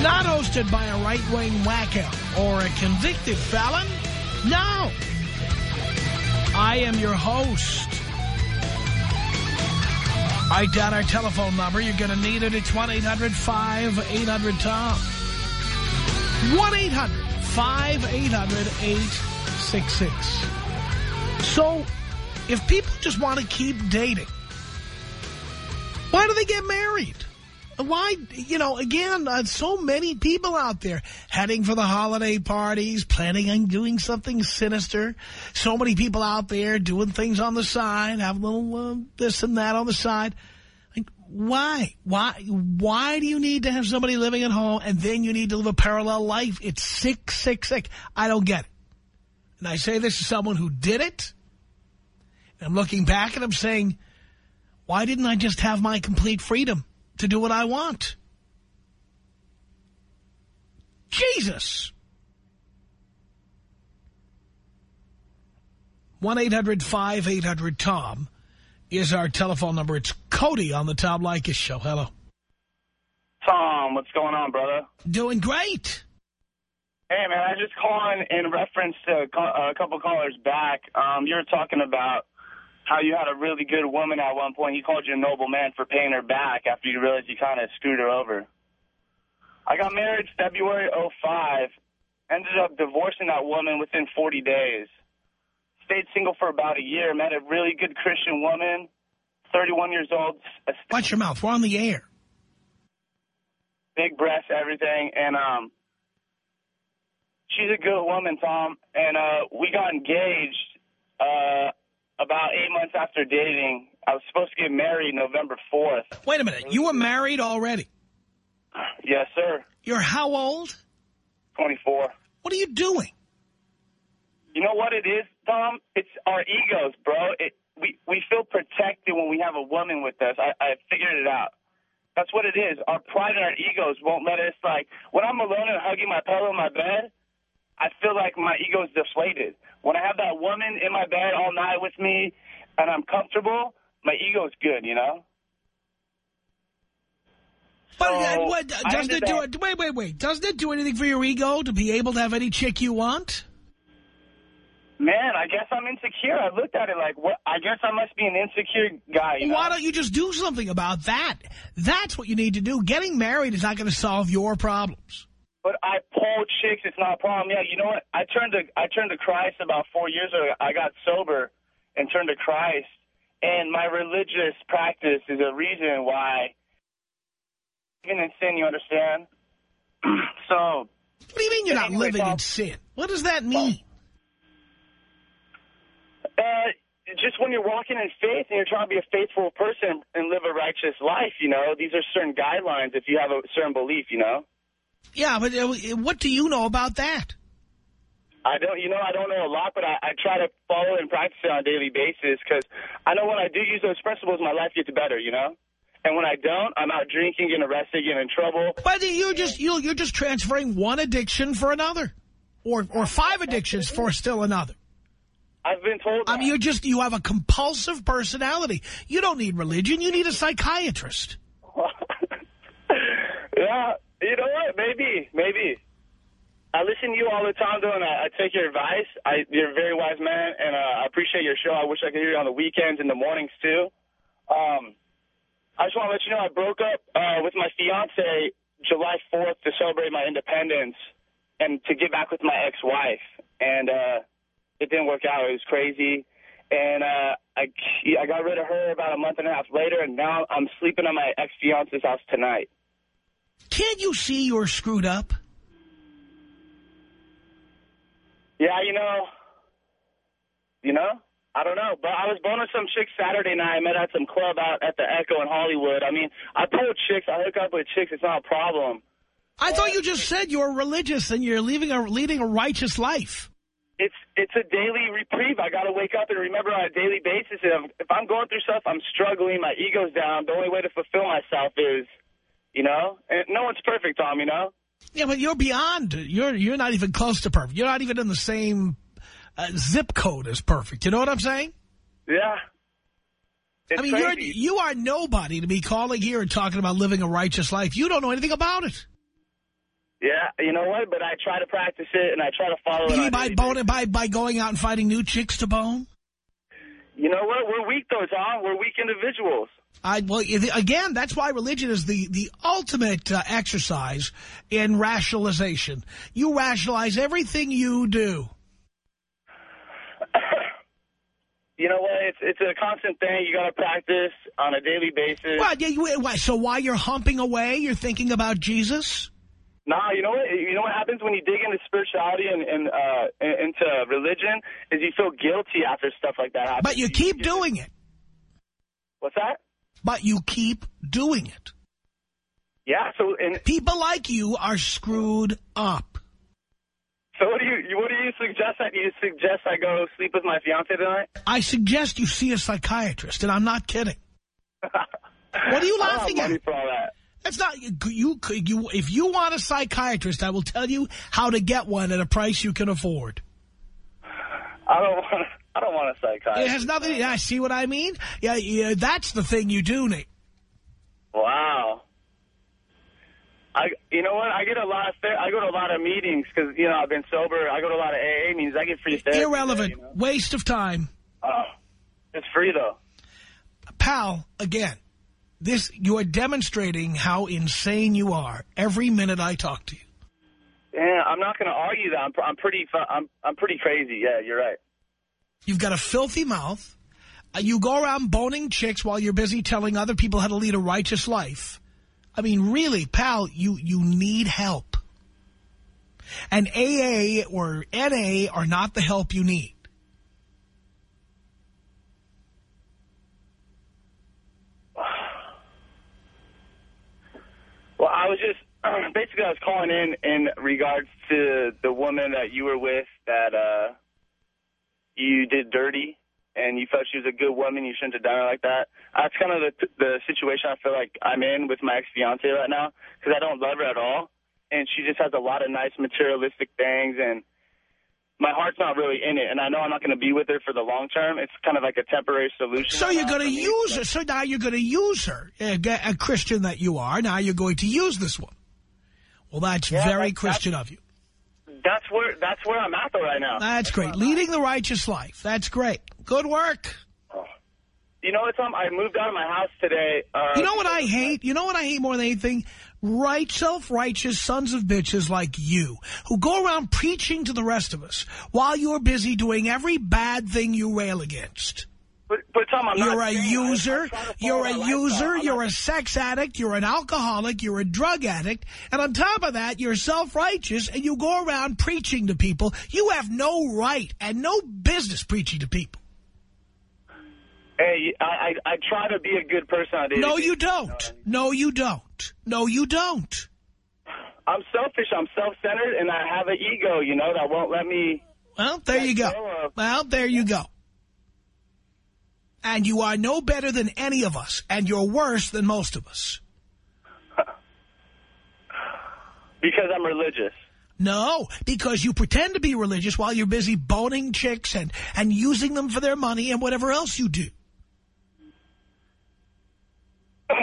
not hosted by a right-wing wacko or a convicted felon. No. I am your host. Write down our telephone number. You're going to need it. It's 1-800-5800-TOM. 1-800-5800-866. So, if people just want to keep dating, why do they get married? Why, you know, again, uh, so many people out there heading for the holiday parties, planning on doing something sinister. So many people out there doing things on the side, have a little uh, this and that on the side. Like, why? Why? Why do you need to have somebody living at home and then you need to live a parallel life? It's sick, sick, sick. I don't get it. And I say this to someone who did it. I'm looking back and I'm saying, why didn't I just have my complete freedom to do what I want? Jesus. 1-800-5800-TOM is our telephone number. It's Cody on the Tom Leykis show. Hello. Tom, what's going on, brother? Doing great. Hey, man, I just calling in reference to a couple callers back. Um, you were talking about how you had a really good woman at one point. He called you a noble man for paying her back after you realized you kind of screwed her over. I got married February 05, ended up divorcing that woman within 40 days. Stayed single for about a year, met a really good Christian woman, 31 years old. Watch your mouth. We're on the air. Big breasts, everything, and um, she's a good woman, Tom. And uh, we got engaged uh, about eight months after dating. I was supposed to get married November 4th. Wait a minute. You were married already? Yes, sir. You're how old? 24. What are you doing? You know what it is, Tom? It's our egos, bro. It, we, we feel protected when we have a woman with us. I, I figured it out. That's what it is. Our pride and our egos won't let us, like, when I'm alone and hugging my pillow in my bed, I feel like my ego's deflated. When I have that woman in my bed all night with me and I'm comfortable, my ego's good, you know? But So, uh, what, doesn't it do it? Wait, wait, wait. Doesn't it do anything for your ego to be able to have any chick you want? Man, I guess I'm insecure. I looked at it like, what? I guess I must be an insecure guy, you know? Why don't you just do something about that? That's what you need to do. Getting married is not going to solve your problems. But I pull chicks. It's not a problem. Yeah, you know what? I turned to I turned to Christ about four years ago. I got sober and turned to Christ, and my religious practice is a reason why. Even in sin, you understand. so, What do you mean you're not living in sin? What does that mean? uh, just when you're walking in faith and you're trying to be a faithful person and live a righteous life, you know, these are certain guidelines if you have a certain belief, you know. Yeah, but uh, what do you know about that? I don't, you know, I don't know a lot, but I, I try to follow and practice it on a daily basis because I know when I do use those principles, my life gets better, you know? And when I don't, I'm out drinking, getting arrested, getting in trouble. But you're just you you're just transferring one addiction for another, or or five addictions for still another. I've been told I mean, you're just you have a compulsive personality. You don't need religion. You need a psychiatrist. yeah, you know what? Maybe, maybe. I listen to you all the time, though, and I, I take your advice. I, you're a very wise man, and uh, I appreciate your show. I wish I could hear you on the weekends and the mornings, too. Um, I just want to let you know I broke up uh, with my fiance July 4th to celebrate my independence and to get back with my ex-wife. And uh, it didn't work out. It was crazy. And uh, I, I got rid of her about a month and a half later, and now I'm sleeping at my ex-fiance's house tonight. Can't you see you're screwed up? Yeah, you know, you know, I don't know, but I was boning some chicks Saturday night. I met at some club out at the Echo in Hollywood. I mean, I pull chicks, I hook up with chicks. It's not a problem. I thought you just said you're religious and you're leaving a, leading a righteous life. It's it's a daily reprieve. I got to wake up and remember on a daily basis. If, if I'm going through stuff, I'm struggling, my ego's down. The only way to fulfill myself is, you know, and no one's perfect, Tom. You know. Yeah, but you're beyond. You're you're not even close to perfect. You're not even in the same uh, zip code as perfect. You know what I'm saying? Yeah. It's I mean, crazy. you're you are nobody to be calling here and talking about living a righteous life. You don't know anything about it. Yeah, you know what? But I try to practice it, and I try to follow You it. mean by boning, by by going out and finding new chicks to bone? You know what? We're weak, though, Tom. We're weak individuals. I well again, that's why religion is the the ultimate uh, exercise in rationalization. You rationalize everything you do. You know what? It's it's a constant thing. You got to practice on a daily basis. What? Yeah, you, why, so while you're humping away, you're thinking about Jesus? Nah, you know what? You know what happens when you dig into spirituality and, and uh, into religion is you feel guilty after stuff like that happens. But you keep doing it. What's that? But you keep doing it. Yeah. So and People like you are screwed up. so what do you what do you suggest? I you suggest I go sleep with my fiance tonight? I suggest you see a psychiatrist, and I'm not kidding. What are you I don't have laughing at? for all that. That's not you. You, you. If you want a psychiatrist, I will tell you how to get one at a price you can afford. I don't want. I don't want a psychiatrist. It has nothing. Yeah, see what I mean? Yeah, yeah. That's the thing you do, Nate. Wow. I, you know what? I get a lot of I go to a lot of meetings because you know I've been sober. I go to a lot of AA meetings. I get free therapy. Irrelevant. you know? Waste of time, Oh, it's free though. pal. Again, this you are demonstrating how insane you are every minute I talk to you. Yeah, I'm not going to argue that. I'm, I'm pretty. I'm I'm pretty crazy. Yeah, you're right. You've got a filthy mouth. Uh, you go around boning chicks while you're busy telling other people how to lead a righteous life. I mean, really, pal, you, you need help. And AA or NA are not the help you need. Well, I was just basically I was calling in in regards to the woman that you were with that uh you did dirty and you felt she was a good woman. You shouldn't have done her like that. That's kind of the the situation I feel like I'm in with my ex fiance right now because I don't love her at all, and she just has a lot of nice materialistic things and. My heart's not really in it, and I know I'm not going to be with her for the long term. It's kind of like a temporary solution. So you're going to use her. So now you're going to use her. Uh, a, a Christian that you are, now you're going to use this one. Well, that's Yeah, very that- Christian of you. That's where that's where I'm at though right now. That's great. Leading the righteous life. That's great. Good work. You know what, Tom? I moved out of my house today. Uh, You know what I hate? You know what I hate more than anything? Right, self-righteous sons of bitches like you who go around preaching to the rest of us while you're busy doing every bad thing you rail against. But, but Tom, I'm You're not a I- I user, you're a user. You're not- a sex addict, you're an alcoholic, you're a drug addict, and on top of that, you're self-righteous and you go around preaching to people. You have no right and no business preaching to people. Hey, I, I I try to be a good person on a No, you I don't. No, you don't. No, you don't. I'm selfish. I'm self-centered, and I have an ego. You know that won't let me. Well, there you go. go Well, there you go. And you are no better than any of us, and you're worse than most of us. Because I'm religious. No, because you pretend to be religious while you're busy boning chicks and, and using them for their money and whatever else you do.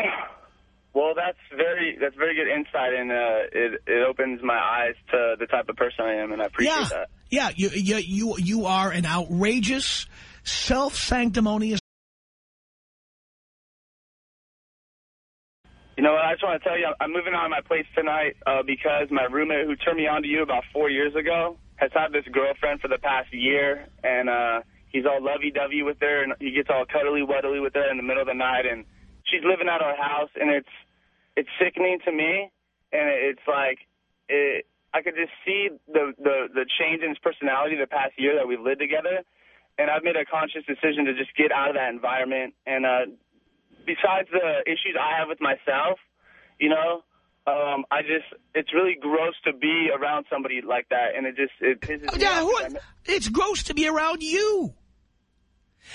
Well, that's very that's very good insight, and uh, it it opens my eyes to the type of person I am, and I appreciate yeah, that. yeah. You, you, you, you are an outrageous, self-sanctimonious. You know what? I just want to tell you, I'm moving out of my place tonight uh, because my roommate who turned me on to you about four years ago has had this girlfriend for the past year, and uh, he's all lovey-dovey with her, and he gets all cuddly-wuddly with her in the middle of the night, and she's living at our house, and it's it's sickening to me, and it's like it, I could just see the, the the change in his personality the past year that we've lived together, and I've made a conscious decision to just get out of that environment and. uh besides the issues I have with myself, you know, Um, I just, it's really gross to be around somebody like that, and it just, it pisses me Yeah, off. who, it's gross to be around you.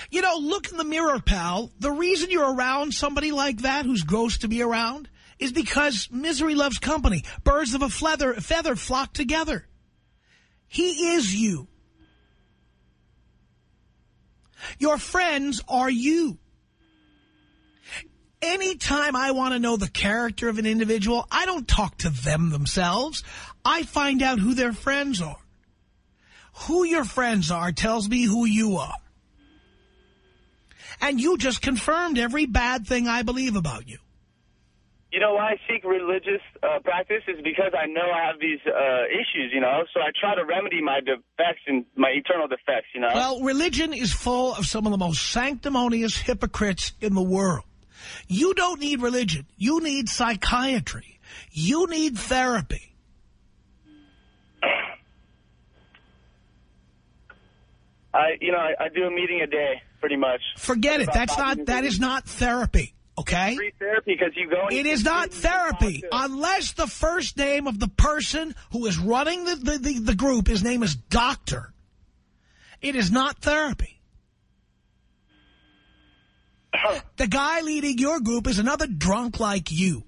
You know, look in the mirror, pal. The reason you're around somebody like that who's gross to be around is because misery loves company. Birds of a feather, feather flock together. He is you. Your friends are you. Anytime I want to know the character of an individual, I don't talk to them themselves. I find out who their friends are. Who your friends are tells me who you are. And you just confirmed every bad thing I believe about you. You know why I seek religious uh, practice is because I know I have these uh, issues, you know, so I try to remedy my defects and my eternal defects, you know. Well, religion is full of some of the most sanctimonious hypocrites in the world. You don't need religion. You need psychiatry. You need therapy. I, you know, I, I do a meeting a day, pretty much. Forget it. That's not, that is not therapy. Okay? Free therapy because you go. It is not see who you therapy unless the first name of the person who is running the, the, the, the group, his name is doctor. It is not therapy. The guy leading your group is another drunk like you.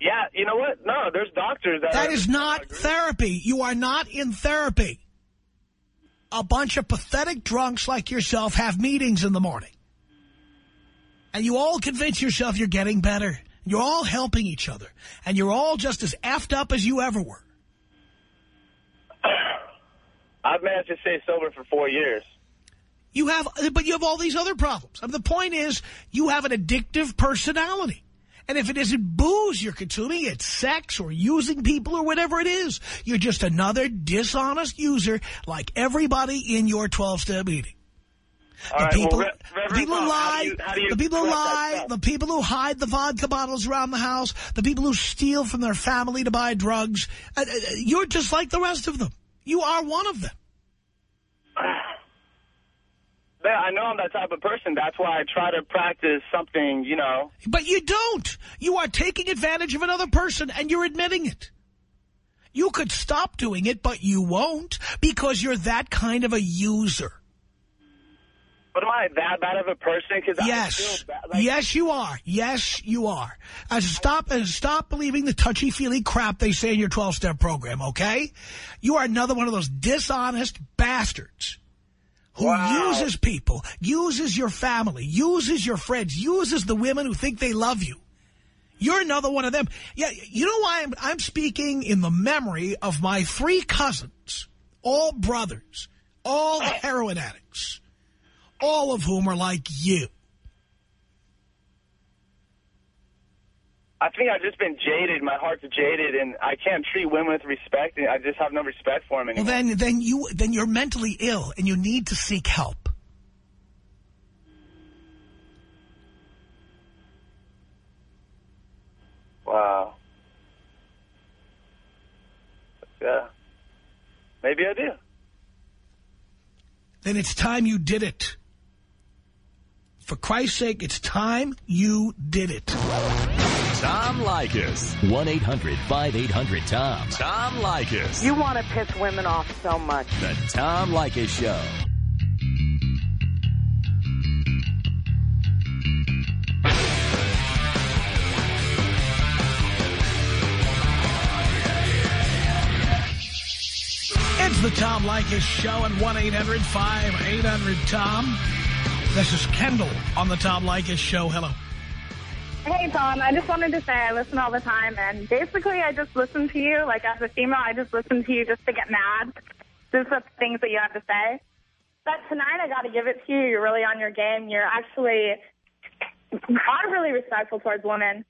Yeah, you know what? No, there's doctors that. That are- not therapy. You are not in therapy. A bunch of pathetic drunks like yourself have meetings in the morning. And you all convince yourself you're getting better. You're all helping each other. And you're all just as effed up as you ever were. I've managed to stay sober for four years. You have, but you have all these other problems. And the point is, you have an addictive personality. And if it isn't booze you're consuming, it's sex or using people or whatever it is. You're just another dishonest user like everybody in your 12-step meeting. The right, people, well, the people who Tom, how do lie, you- how do the people who lie, the people who hide the vodka bottles around the house, the people who steal from their family to buy drugs. Uh, uh, you're just like the rest of them. You are one of them. Yeah, I know I'm that type of person. That's why I try to practice something, you know. But you don't. You are taking advantage of another person, and you're admitting it. You could stop doing it, but you won't because you're that kind of a user. But am I that bad of a person? Because I Yes. feel bad. Like, yes, you are. Yes, you are. Uh, stop uh, stop believing the touchy-feely crap they say in your 12-step program, okay? You are another one of those dishonest bastards who Wow. uses people, uses your family, uses your friends, uses the women who think they love you. You're another one of them. Yeah, you know why I'm, I'm speaking in the memory of my three cousins, all brothers, all heroin addicts, all of whom are like you. I think I've just been jaded. My heart's jaded, and I can't treat women with respect. And I just have no respect for them anymore. Well, then, then you, then you're mentally ill, and you need to seek help. wow. Yeah. Maybe I do. Then it's time you did it. For Christ's sake, it's time you did it. Tom Leykis. 1-800-5800-TOM. Tom Leykis. You want to piss women off so much. The Tom Leykis Show. It's the Tom Leykis Show at 1-800-5800-TOM. This is Kendall on the Tom Leykis Show. Hello. Hey, Tom, I just wanted to say I listen all the time, and basically I just listen to you. Like, as a female, I just listen to you just to get mad. Just the things that you have to say. But tonight I got to give it to you. You're really on your game. You're actually are really respectful towards women,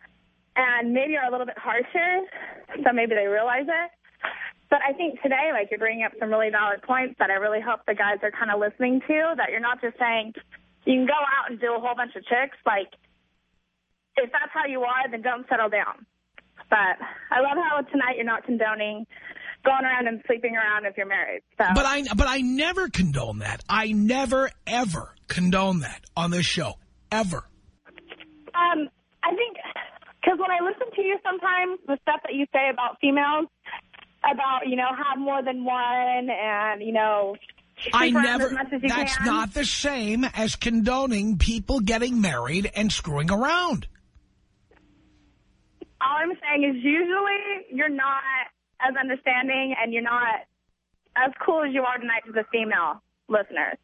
and maybe are a little bit harsher, so maybe they realize it. But I think today, like, you're bringing up some really valid points that I really hope the guys are kind of listening to, that you're not just saying you can go out and do a whole bunch of chicks. Like, if that's how you are, then don't settle down. But I love how tonight you're not condoning going around and sleeping around if you're married. So But I, but I never condone that. I never, ever condone that on this show. Ever. um, I think Because when I listen to you sometimes, the stuff that you say about females, about, you know, have more than one and, you know, I never, as as that's can. not the same as condoning people getting married and screwing around. All I'm saying is usually you're not as understanding and you're not as cool as you are tonight to the female listeners.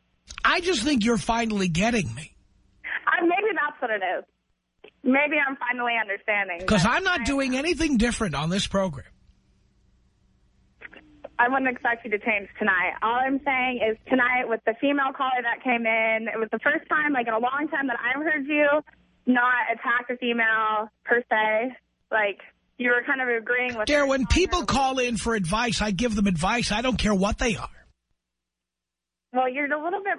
I just think you're finally getting me. Uh, maybe that's what it is. Maybe I'm finally understanding. Because I'm not I- doing anything different on this program. I wouldn't expect you to change tonight. All I'm saying is tonight with the female caller that came in, it was the first time, like in a long time, that I've heard you not attack a female per se. Like you were kind of agreeing with. Dear, when people call in for advice, I give them advice. I don't care what they are. well, you're a little bit,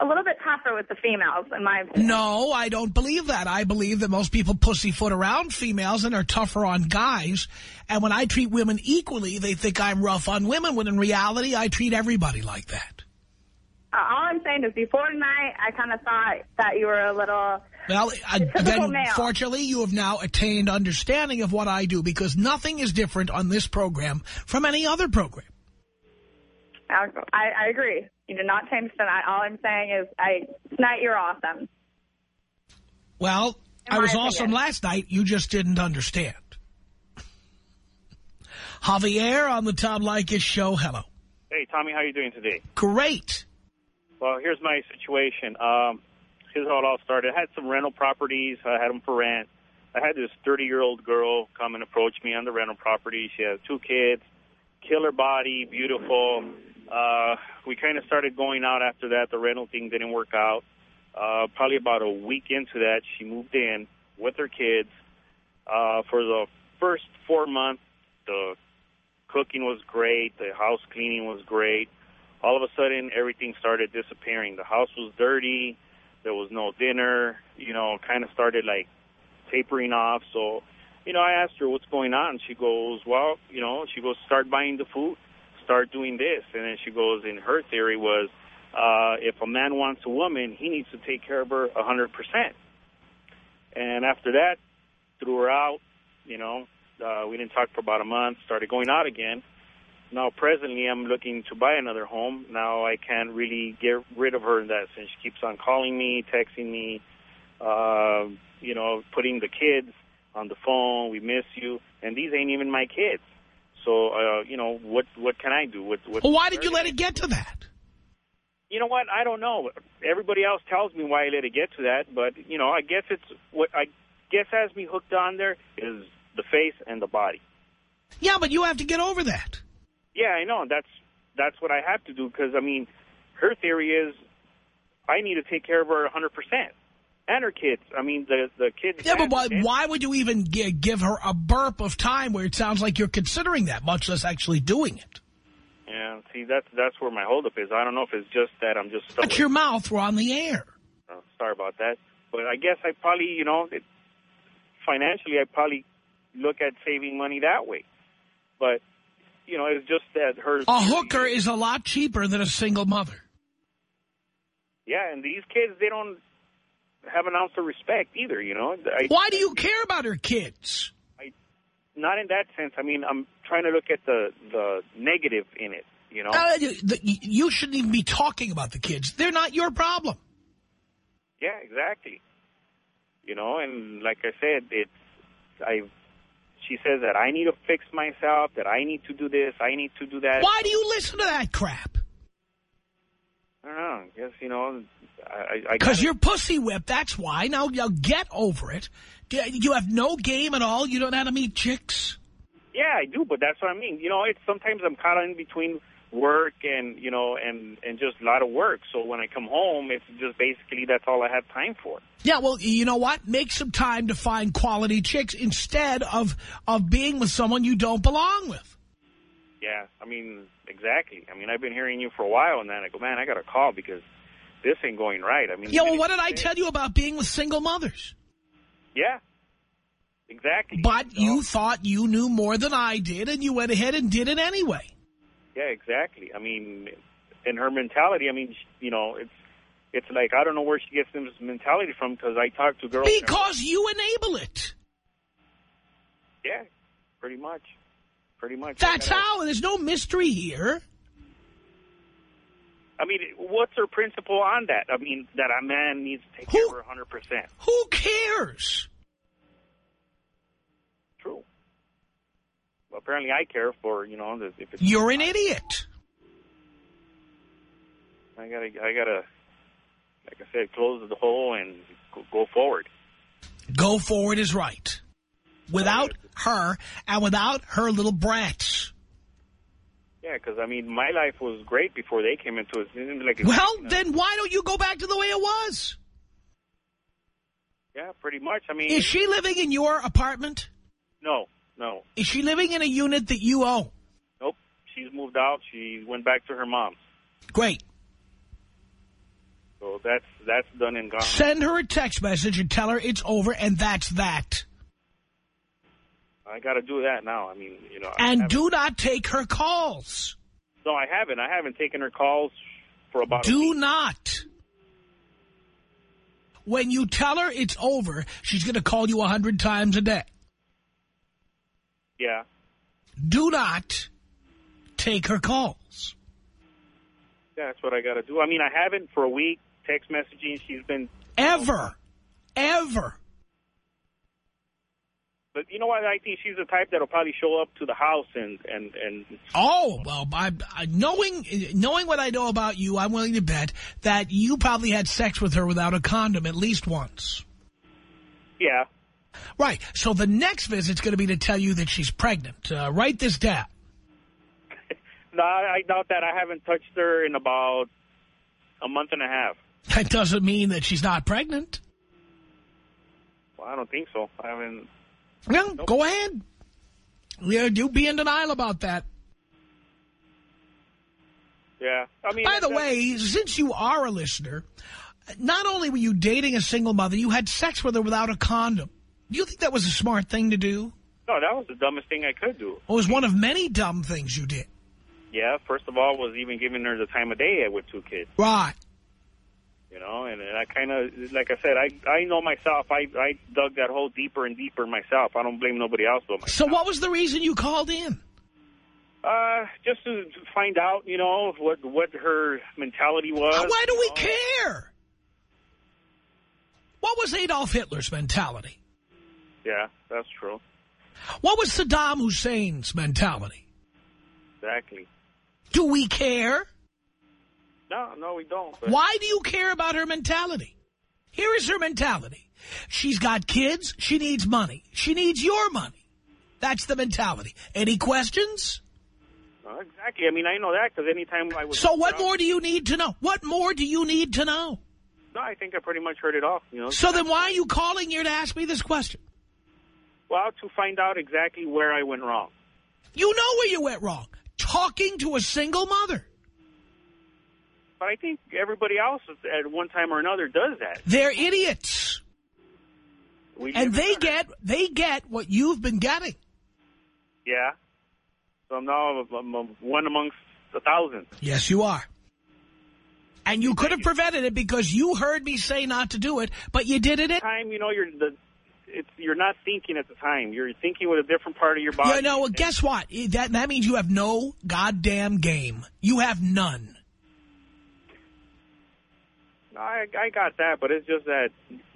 a little bit tougher with the females, in my opinion. No, I don't believe that. I believe that most people pussyfoot around females and are tougher on guys. And when I treat women equally, they think I'm rough on women, when in reality, I treat everybody like that. Uh, all I'm saying is before tonight, I kind of thought that you were a little. Well, typical then male. fortunately, you have now attained understanding of what I do because nothing is different on this program from any other program. I, I agree. You did not change tonight. All I'm saying is, I tonight you're awesome. Well, In I was opinion. awesome last night. You just didn't understand. Javier on the Tom Leykis show. Hello. Hey, Tommy, how are you doing today? Great. Well, here's my situation. Um, here's how it all started. I had some rental properties. I had them for rent. I had this 30-year-old girl come and approach me on the rental property. She has two kids, killer body, beautiful. Uh, we kind of started going out after that. The rental thing didn't work out. Uh, probably about a week into that, she moved in with her kids. Uh, for the first four months, the cooking was great. The house cleaning was great all of a sudden everything started disappearing. The house was dirty. There was no dinner. You know, kind of started like tapering off. So, you know, I asked her what's going on. She goes, well, you know, she goes, start buying the food, start doing this. And then she goes, and her theory was, uh, if a man wants a woman, he needs to take care of her a hundred percent. And after that, threw her out. You know, uh, we didn't talk for about a month. Started going out again. Now, presently, I'm looking to buy another home. Now, I can't really get rid of her in that sense. She keeps on calling me, texting me, uh, you know, putting the kids on the phone. We miss you, and these ain't even my kids. So, uh, you know, what what can I do? What, what, Well, why did you let it get to that? You know what? I don't know. Everybody else tells me why I let it get to that, but you know, I guess it's what I guess has me hooked on there is the face and the body. Yeah, but you have to get over that. Yeah, I know. That's that's what I have to do because I mean, her theory is I need to take care of her hundred percent and her kids. I mean, the the kids. Yeah, but why, why would you even gi- give her a burp of time where it sounds like you're considering that, much less actually doing it? Yeah, see, that's that's where my holdup is. I don't know if it's just that I'm just. Watch your mouth. We're on the air. Oh, sorry about that, but I guess I probably, you know, it, financially, I probably look at saving money that way. But you know, it's just that her. A hooker is a lot cheaper than a single mother. Yeah, and these kids, they don't have an ounce of respect either. You know, I, Why do you care about her kids? I, not in that sense. I mean, I'm trying to look at the the negative in it. You know. Uh, the- you shouldn't even be talking about the kids. They're not your problem. Yeah, exactly. You know, and like I said, it's I. She says that I need to fix myself, that I need to do this, I need to do that. Why do you listen to that crap? I don't know. I guess you know, I. I Because you're pussy whipped. That's why. Now, now get over it. You have no game at all. You don't know how to meet chicks. Yeah, I do, but that's what I mean. You know, it's sometimes I'm caught in between work and you know and and just a lot of work. So when I come home, it's just basically that's all I have time for. Yeah, well, you know what? Make some time to find quality chicks instead of of being with someone you don't belong with. Yeah, I mean exactly. I mean I've been hearing you for a while, and then I go, man, I got to call because this ain't going right. I mean, Yeah, well, what did I you tell you about being with single mothers? Yeah, exactly. But So- you thought you knew more than I did, and you went ahead and did it anyway. Yeah, exactly. I mean, in her mentality, I mean, sh- you know, it's it's like I don't know where she gets this mentality from because I talk to girls. Because you enable it. Yeah, pretty much. Pretty much. That's gotta- how. There's no mystery here. I mean, what's her principle on that? I mean, that a man needs to take Who- care of her 100%. Who cares? True. Well, apparently I care for, you know, if it's... You're an idiot. I gotta, I gotta, like I said, close the hole and go, forward. Go forward is right. Without her and without her little brats. Yeah, because, I mean, my life was great before they came into it. It Like Well, you know, then why don't you go back to the way it was? Yeah, pretty much. I mean... Is she living in your apartment? No, no. Is she living in a unit that you own? Nope. She's moved out. She went back to her mom's. Great. So that's that's done and gone. Send her a text message and tell her it's over and that's that. I got to do that now. I mean, you know. And do not take her calls. No, I haven't. I haven't taken her calls for about Do not. When you tell her it's over, she's going to call you a hundred times a day. Yeah. Do not take her calls. Yeah, that's what I got to do. I mean, I haven't for a week. Text messaging. She's been. Ever. Ever. But you know what? I think she's the type that'll probably show up to the house and and and. Oh, well, I, I, knowing knowing what I know about you, I'm willing to bet that you probably had sex with her without a condom at least once. Yeah. Right. So the next visit's going to be to tell you that she's pregnant. Uh, write this down. No, I doubt that. I haven't touched her in about a month and a half. That doesn't mean that she's not pregnant. Well, I don't think so. I haven't. Well, go ahead. Yeah, you be in denial about that. Yeah. I mean. By the way, since you are a listener, not only were you dating a single mother, you had sex with her without a condom. Do you think that was a smart thing to do? No, that was the dumbest thing I could do. It was one of many dumb things you did. Yeah. First of all, was even giving her the time of day with two kids. Right. You know, and, and I kind of, like I said, I I know myself. I I dug that hole deeper and deeper myself. I don't blame nobody else but myself. So what was the reason you called in? Uh, just to find out, you know, what what her mentality was. Why do we know. care? What was Adolf Hitler's mentality? Yeah, that's true. What was Saddam Hussein's mentality? Exactly. Do we care? No, no, we don't. Why do you care about her mentality? Here is her mentality. She's got kids. She needs money. She needs your money. That's the mentality. Any questions? No, exactly. I mean, I know that because anytime I was. So what more do you need to know? What more do you need to know? No, I think I pretty much heard it all. You know. So then why are you calling here to ask me this question? Well, to find out exactly where I went wrong. You know where you went wrong. Talking to a single mother. But I think everybody else at one time or another does that. They're idiots. We And they get they get what you've been getting. Yeah. So now I'm, I'm one amongst a thousand. Yes, you are. And you could have prevented it because you heard me say not to do it, but you did it. Time, you know, you're the. It's you're not thinking at the time. You're thinking with a different part of your body. You know, well, guess what? That, that means you have no goddamn game. You have none. I, I got that, but it's just that,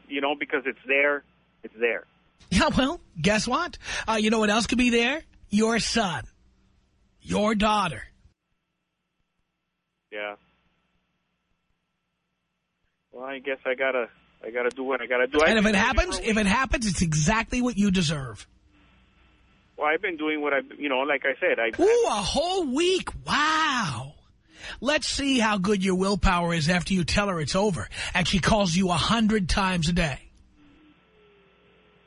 you know, because it's there, it's there. Yeah, well, guess what? Uh, you know what else could be there? Your son. Your daughter. Yeah. Well, I guess I gotta, I gotta do what I gotta do. And if it happens, if it happens, it's exactly what you deserve. well, I've been doing what I, you know, like I said, I. Ooh, a whole week. Wow. Let's see how good your willpower is after you tell her it's over and she calls you a hundred times a day.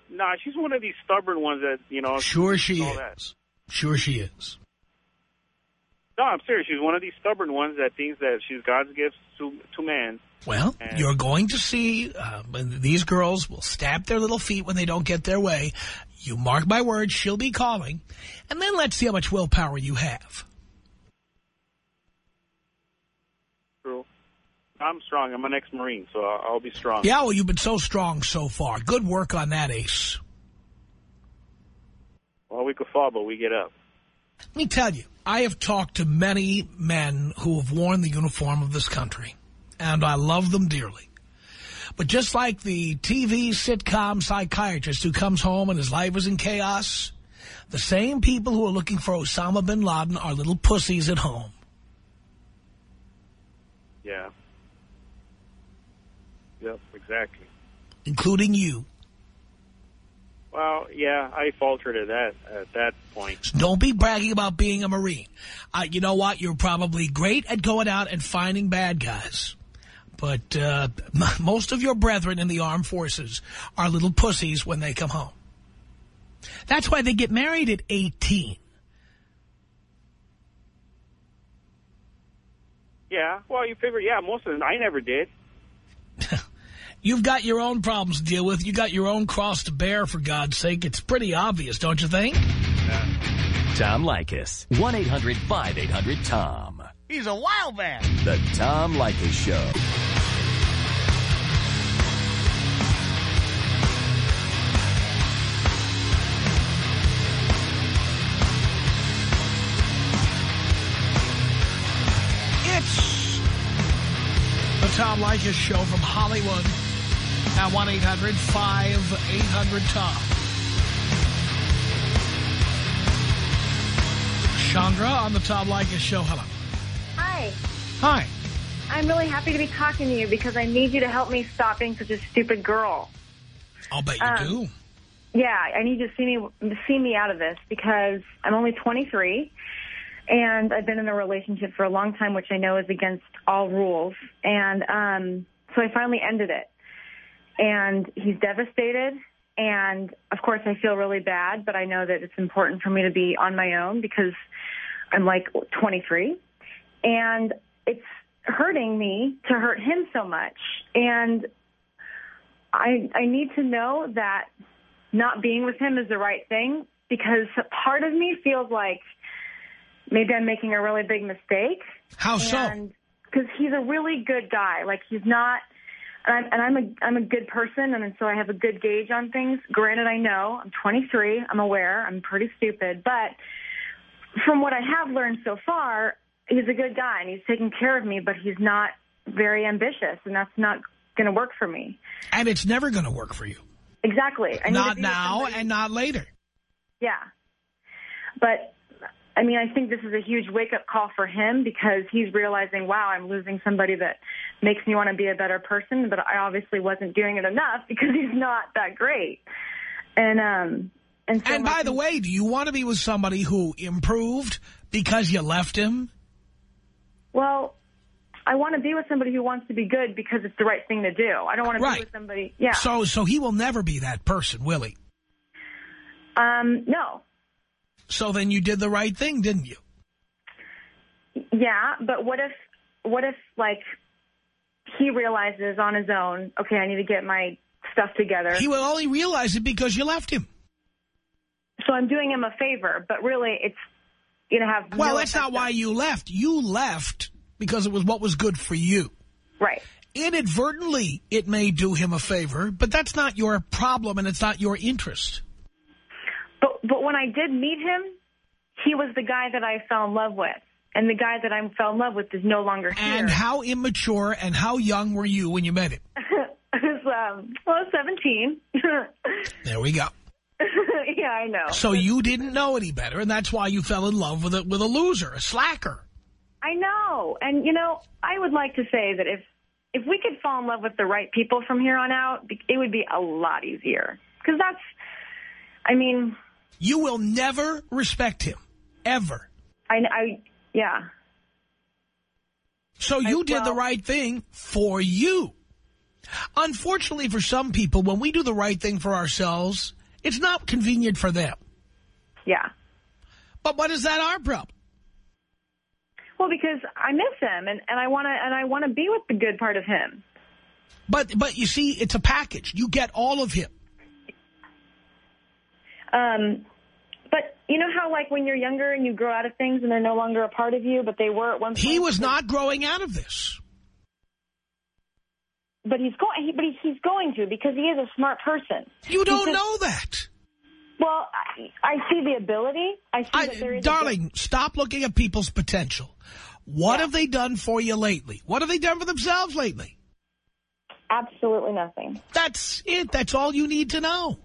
Nah, she's one of these stubborn ones that, you know. Sure she is. that. is. Sure she is. No, I'm serious. She's one of these stubborn ones that thinks that she's God's gift to to man. Well, And- you're going to see uh, these girls will stamp their little feet when they don't get their way. You mark my words, she'll be calling. And then let's see how much willpower you have. True. I'm strong. I'm an ex-Marine, so I'll, I'll be strong. Yeah, well, you've been so strong so far. Good work on that, Ace. Well, we could fall, but we get up. Let me tell you, I have talked to many men who have worn the uniform of this country, and I love them dearly. But just like the TV sitcom psychiatrist who comes home and his life is in chaos, the same people who are looking for Osama bin Laden are little pussies at home. Yeah. Yep, exactly. Including you. Well, yeah, I faltered at that at that point. So don't be bragging about being a Marine. Uh, you know what? You're probably great at going out and finding bad guys. But uh, most of your brethren in the armed forces are little pussies when they come home. That's why they get married at 18. Yeah, well, you figure, yeah, most of them, I never did. You've got your own problems to deal with. You got your own cross to bear, for God's sake. It's pretty obvious, don't you think? Tom Leykis. 1-800-5800-TOM. He's a wild man. The Tom Leykis Show. It's the Tom Leykis Show from Hollywood at 1-800-5800-TOM. Chandra on the Tom Leykis Show. Hello. Hi. Hi. I'm really happy to be talking to you because I need you to help me stop being such a stupid girl. I'll bet you Um, do. Yeah, I need you to see me see me out of this because I'm only 23 and I've been in a relationship for a long time, which I know is against all rules. And um, so I finally ended it. And he's devastated. And of course, I feel really bad, but I know that it's important for me to be on my own because I'm like 23. And it's hurting me to hurt him so much. And I I need to know that not being with him is the right thing because part of me feels like maybe I'm making a really big mistake. How so? And because he's a really good guy, like he's not, and I'm, and I'm a I'm a good person, and so I have a good gauge on things. Granted, I know I'm 23, I'm aware, I'm pretty stupid, but from what I have learned so far, he's a good guy and he's taking care of me, but he's not very ambitious, and that's not going to work for me. And it's never going to work for you. Exactly. I Not now and not later. Yeah. But, I mean, I think this is a huge wake-up call for him because he's realizing, wow, I'm losing somebody that makes me want to be a better person, but I obviously wasn't doing it enough because he's not that great. And, um, and so And by the way, do you want to be with somebody who improved because you left him? well, I want to be with somebody who wants to be good because it's the right thing to do. I don't want to Right. be with somebody, yeah. So, so he will never be that person, will he? um, no. So then you did the right thing, didn't you? Yeah, but what if, what if, like, he realizes on his own, okay, I need to get my stuff together. He will only realize it because you left him. So I'm doing him a favor, but really it's going to have Well, no that's not why you left. You left because it was what was good for you. Right. Inadvertently, it may do him a favor, but that's not your problem and it's not your interest. But but when I did meet him, he was the guy that I fell in love with. And the guy that I fell in love with is no longer here. And how immature and how young were you when you met him? I was, um, well, was 17. There we go. yeah, I know. So you didn't know any better, and that's why you fell in love with a, with a loser, a slacker. I know. And, you know, I would like to say that if if we could fall in love with the right people from here on out, it would be a lot easier. Because that's, I mean, You will never respect him, ever. I, I yeah. So you I- did the right thing for you. Unfortunately for some people, when we do the right thing for ourselves, it's not convenient for them. Yeah. But what is that our problem? Well, because I miss him, and, and I want to and I want to be with the good part of him. But but you see, it's a package. You get all of him. Um, but you know how like when you're younger and you grow out of things and they're no longer a part of you, but they were at one point. He was not growing out of this. But he's going. He, but he, he's going to because he is a smart person. You don't know that. Well, I, I see the ability. I see I, that there is. darling, stop looking at people's potential. What Yeah. have they done for you lately? What have they done for themselves lately? Absolutely nothing. That's it. That's all you need to know.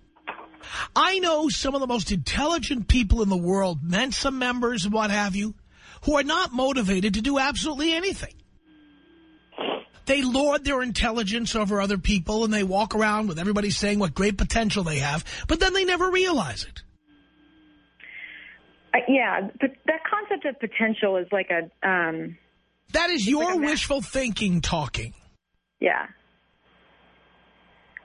I know some of the most intelligent people in the world, Mensa members and what have you, who are not motivated to do absolutely anything. They lord their intelligence over other people and they walk around with everybody saying what great potential they have, but then they never realize it. I, yeah, but that concept of potential is like a. um That is your like wishful thinking talking. Yeah.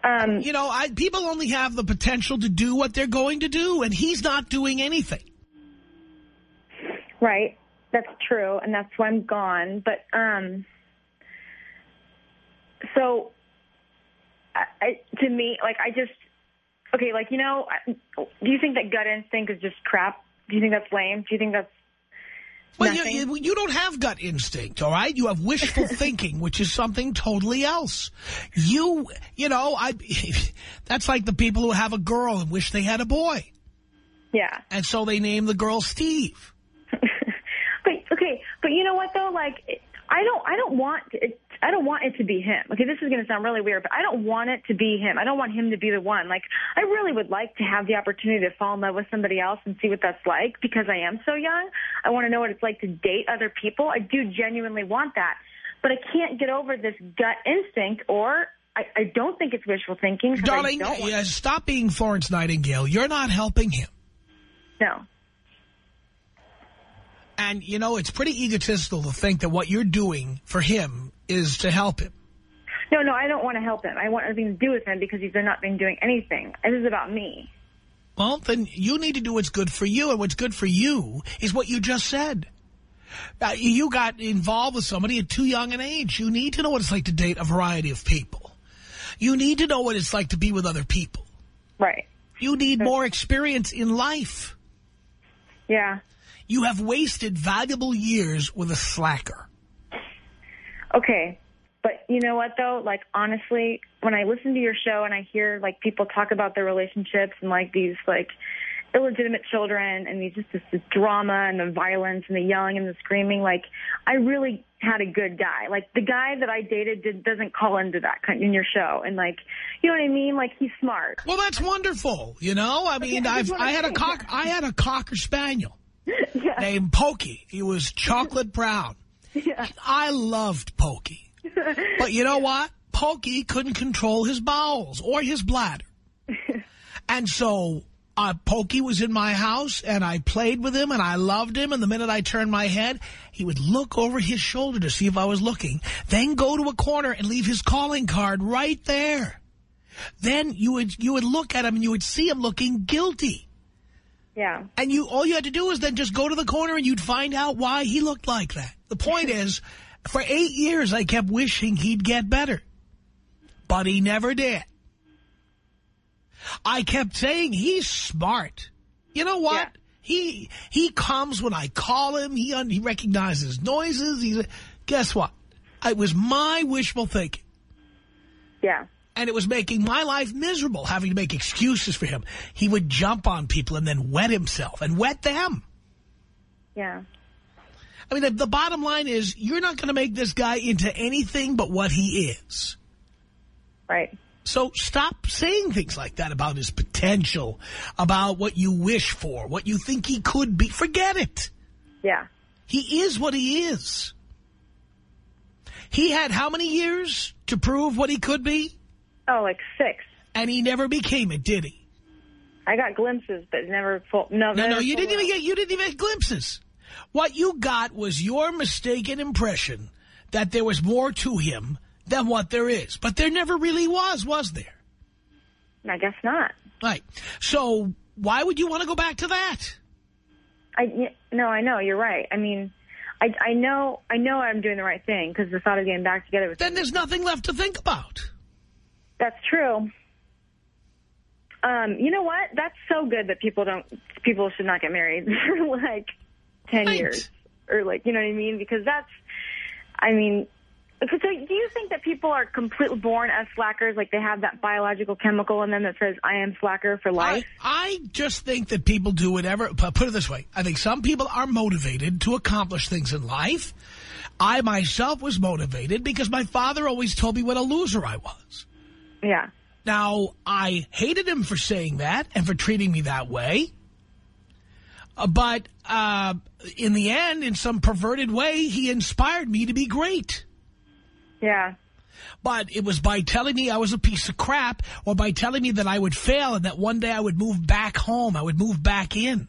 Um, You know, I, people only have the potential to do what they're going to do, and he's not doing anything. Right. That's true, and that's why I'm gone. But um, so, I, I, to me, like I just okay, like you know, do you think that gut instinct is just crap? Do you think that's lame? Do you think that's Well, you, you, you don't have gut instinct, all right? You have wishful thinking, which is something totally else. You, you know, I. that's like the people who have a girl and wish they had a boy. yeah? And so they name the girl Steve. but okay, but you know what though? Like, I don't, I don't want it. I don't want it to be him. Okay, this is going to sound really weird, but I don't want it to be him. I don't want him to be the one. Like, I really would like to have the opportunity to fall in love with somebody else and see what that's like because I am so young. I want to know what it's like to date other people. I do genuinely want that, but I can't get over this gut instinct, or I, I don't think it's wishful thinking. Darling, yeah, uh, stop being Florence Nightingale. You're not helping him. no. And, you know, it's pretty egotistical to think that what you're doing for him is to help him. No, no, I don't want to help him. I want nothing to do with him because he's not been doing anything. This is about me. Well, then you need to do what's good for you, and what's good for you is what you just said. Uh, you got involved with somebody at too young an age. You need to know what it's like to date a variety of people. You need to know what it's like to be with other people. Right. You need more experience in life. Yeah. You have wasted valuable years with a slacker. Okay. But you know what though? Like honestly, when I listen to your show and I hear like people talk about their relationships and like these like illegitimate children and these just this, this drama and the violence and the yelling and the screaming, like I really had a good guy. Like the guy that I dated did, doesn't call into that kind in your show and like you know what I mean? Like he's smart. Well, that's wonderful. You know, I mean, Yeah, I've, I had a cock, I had a cocker spaniel yeah. named Pokey. He was chocolate brown. yeah. I loved Pokey. But you know what? Pokey couldn't control his bowels or his bladder. And so uh, Pokey was in my house, and I played with him, and I loved him. And the minute I turned my head, he would look over his shoulder to see if I was looking, then go to a corner and leave his calling card right there. Then you would you would look at him, and you would see him looking guilty. Yeah. And you all you had to do was then just go to the corner and you'd find out why he looked like that. The point is, for eight years I kept wishing he'd get better. But he never did. I kept saying he's smart. You know what? Yeah. He he comes when I call him. He he recognizes noises. He's guess what? It was my wishful thinking. Yeah. And it was making my life miserable, having to make excuses for him. He would jump on people and then wet himself and wet them. Yeah. I mean, the, the bottom line is you're not going to make this guy into anything but what he is. Right. So stop saying things like that about his potential, about what you wish for, what you think he could be. Forget it. Yeah. He is what he is. He had how many years to prove what he could be? Oh, like six. And he never became it, did he? I got glimpses, but never full. No, No, no, you didn't even get you didn't even get glimpses. What you got was your mistaken impression that there was more to him than what there is. But there never really was, was there? I guess not. Right. So why would you want to go back to that? I no, I know you're right. I mean, I I know I know I'm doing the right thing because the thought of getting back together with Then there's nothing left to think about. That's true. Um, you know what? That's so good that people don't people should not get married for like ten Right. years or like you know what I mean because that's I mean so do you think that people are completely born as slackers, like they have that biological chemical in them that says, I am slacker for I, life? I just think that people do whatever. Put it this way. I think some people are motivated to accomplish things in life. I myself was motivated because my father always told me what a loser I was. Yeah. Now, I hated him for saying that and for treating me that way. Uh, but uh, in the end, in some perverted way, he inspired me to be great. Yeah. But it was by telling me I was a piece of crap or by telling me that I would fail and that one day I would move back home. I would move back in.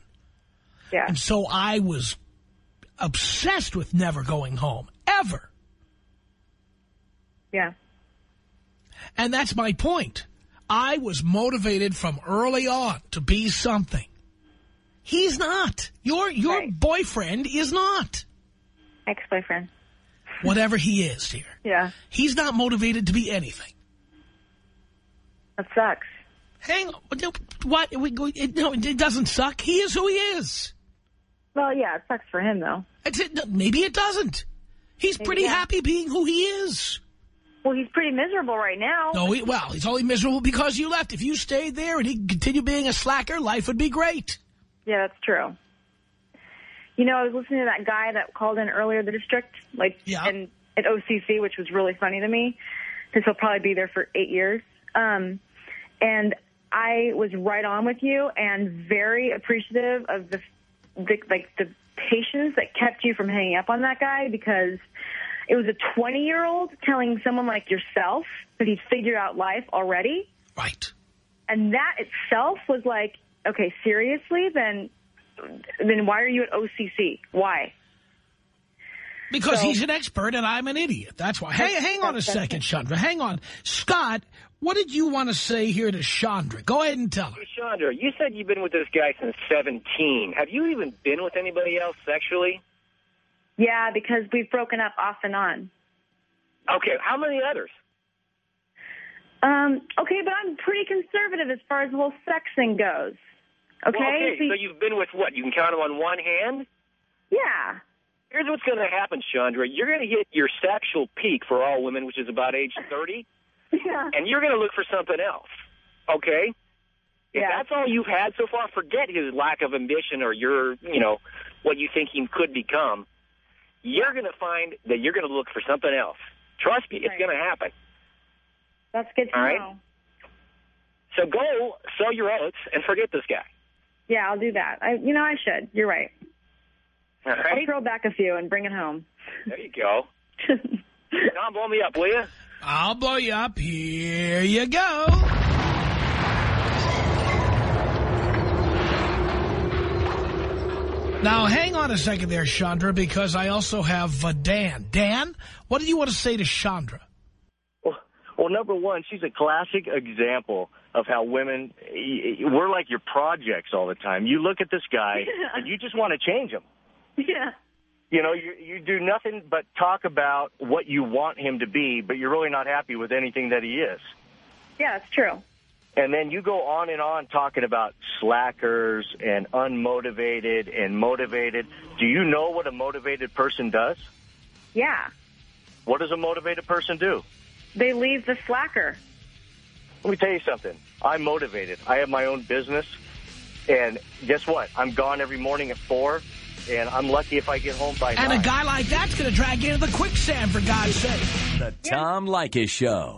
Yeah. And so I was obsessed with never going home, ever. Yeah. And that's my point. I was motivated from early on to be something. He's not. Your your Right. boyfriend is not. Ex-boyfriend. Whatever he is here. Yeah. He's not motivated to be anything. That sucks. Hang on. What? It- No, it doesn't suck. He is who he is. Well, yeah, it sucks for him, though. It's, it, maybe it doesn't. He's pretty Yeah. happy being who he is. Well, he's pretty miserable right now. No, he, well, he's only miserable because you left. If you stayed there and he continued being a slacker, life would be great. Yeah, that's true. You know, I was listening to that guy that called in earlier, the district, like, Yeah. and at OCC, which was really funny to me, because he'll probably be there for eight years. Um, and I was right on with you, and very appreciative of the, the like the patience that kept you from hanging up on that guy, because it was a 20 year old telling someone like yourself that he's figured out life already. Right. and that itself was like, okay, seriously, then then why are you at OCC? Why? Because So- he's an expert and I'm an idiot. That's why. Hey, hang on a second, Chandra. Hang on. Scott, what did you want to say here to Chandra? Go ahead and tell her. Hey, Chandra, you said you've been with this guy since 17. Have you even been with anybody else sexually? Yeah, because we've broken up off and on. Okay, how many others? Um, okay, but I'm pretty conservative as far as the whole sex thing goes. Okay? Well, okay, So- so you've been with what? You can count them on one hand? yeah. Here's what's going to happen, Chandra. You're going to hit your sexual peak for all women, which is about age 30, Yeah. and you're going to look for something else. Okay? If Yeah. that's all you've had so far, forget his lack of ambition or your, you know, what you think he could become. You're going to find that you're going to look for something else. Trust me, it's going to happen. That's good to All right. know. So go sell your oats and forget this guy. Yeah, I'll do that. I, you know, I should. You're right. All I'll right? throw back a few and bring it home. There you go. Tom, blow me up, will you? I'll blow you up. Here you go. Now, hang on a second there, Chandra, because I also have uh, Dan. Dan, what do you want to say to Chandra? Well, well, number one, she's a classic example of how women, y- y- we're like your projects all the time. You look at this guy and you just want to change him. yeah. You know, you, you do nothing but talk about what you want him to be, but you're really not happy with anything that he is. Yeah, it's true. And then you go on and on talking about slackers and unmotivated and motivated. Do you know what a motivated person does? Yeah. What does a motivated person do? They leave the slacker. Let me tell you something. I'm motivated. I have my own business. And guess what? I'm gone every morning at 4, and I'm lucky if I get home by And 9. a guy like that's going to drag you into the quicksand, for God's sake. The Tom Leykis Show.